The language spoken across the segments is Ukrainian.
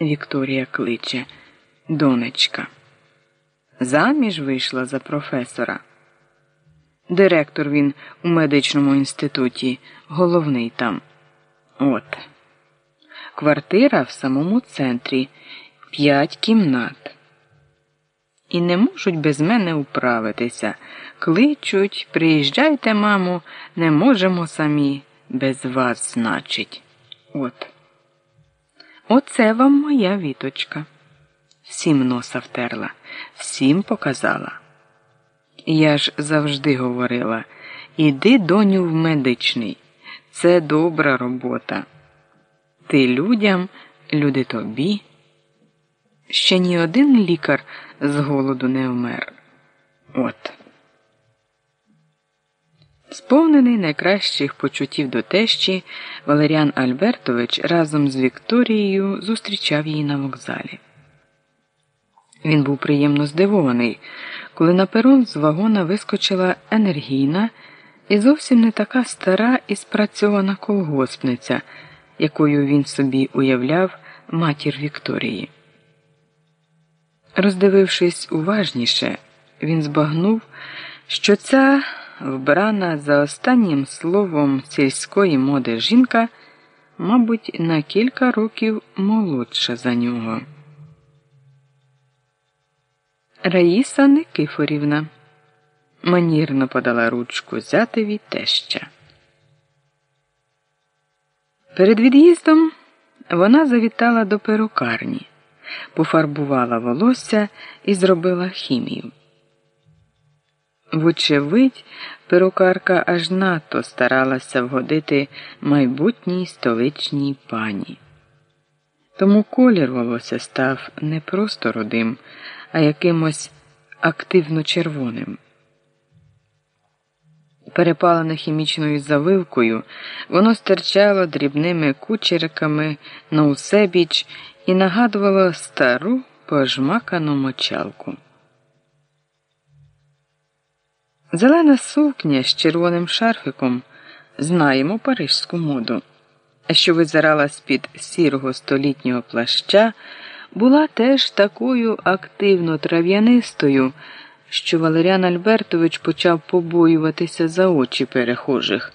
Вікторія кличе, донечка. Заміж вийшла за професора. Директор він у медичному інституті, головний там. От. Квартира в самому центрі, п'ять кімнат. І не можуть без мене управитися. Кличуть, приїжджайте, мамо, не можемо самі, без вас, значить. От. Оце вам моя віточка. Всім носа втерла, всім показала. Я ж завжди говорила іди, доню, в медичний. Це добра робота. Ти людям, люди тобі. Ще ні один лікар з голоду не вмер. От. Сповнений найкращих почуттів до тещі, Валеріан Альбертович разом з Вікторією зустрічав її на вокзалі. Він був приємно здивований, коли на перон з вагона вискочила енергійна і зовсім не така стара і спрацьована колгоспниця, якою він собі уявляв матір Вікторії. Роздивившись уважніше, він збагнув, що ця вбрана за останнім словом сільської моди жінка, мабуть, на кілька років молодша за нього. Раїса Никифорівна манірно подала ручку зятеві теща. Перед від'їздом вона завітала до перукарні, пофарбувала волосся і зробила хімію. Вочевидь, перукарка аж надто старалася вгодити майбутній столичній пані. Тому колір волосся став не просто рудим, а якимось активно червоним. Перепалене хімічною завивкою, воно стирчало дрібними кучериками на усебіч і нагадувало стару пожмакану мочалку. Зелена сукня з червоним шарфиком знаємо парижську моду, що визирала з-під сірого столітнього плаща, була теж такою активно трав'янистою, що Валеріан Альбертович почав побоюватися за очі перехожих.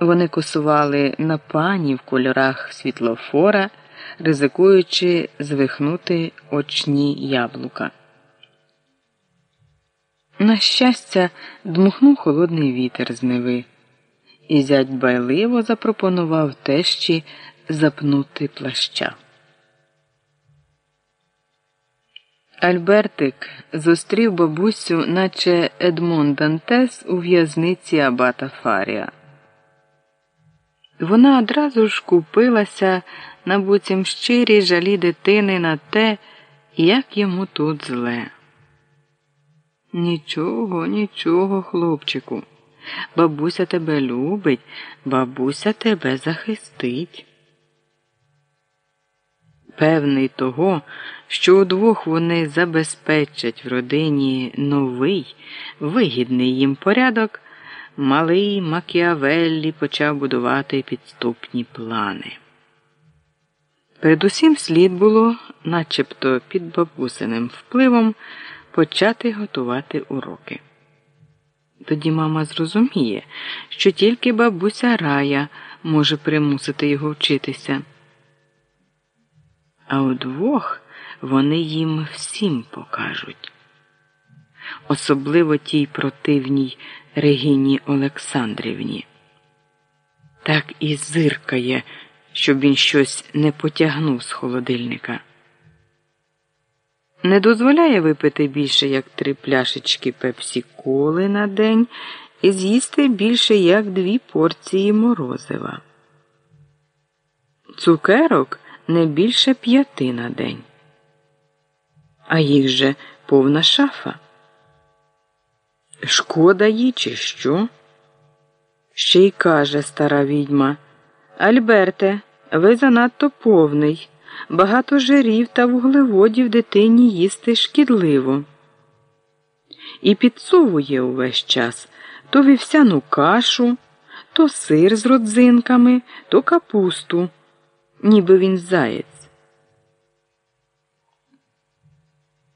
Вони косували на пані в кольорах світлофора, ризикуючи звихнути очні яблука. На щастя, дмухнув холодний вітер з неви, і зять байливо запропонував тещі запнути плаща. Альбертик зустрів бабусю, наче Едмон Дантес у в'язниці Абата Фарія. Вона одразу ж купилася на буцім щирій жалі дитини на те, як йому тут зле. Нічого, нічого, хлопчику. Бабуся тебе любить, бабуся тебе захистить. Певний того, що удвох вони забезпечать в родині новий, вигідний їм порядок, малий Макіавеллі почав будувати підступні плани. Передусім слід було, начебто під бабусиним впливом, почати готувати уроки. Тоді мама зрозуміє, що тільки бабуся Рая може примусити його вчитися. А удвох вони їм всім покажуть, особливо тій противній Регіні Олександрівні. Так і зиркає, щоб він щось не потягнув з холодильника. Не дозволяє випити більше як три пляшечки пепсі коли на день і з'їсти більше як дві порції морозива. Цукерок не більше п'яти на день. А їх же повна шафа. Шкода їй, чи що? Ще й каже стара відьма Альберте, ви занадто повний. Багато жирів та вуглеводів дитині їсти шкідливо. І підсовує увесь час то вівсяну кашу, то сир з родзинками, то капусту, ніби він заєць.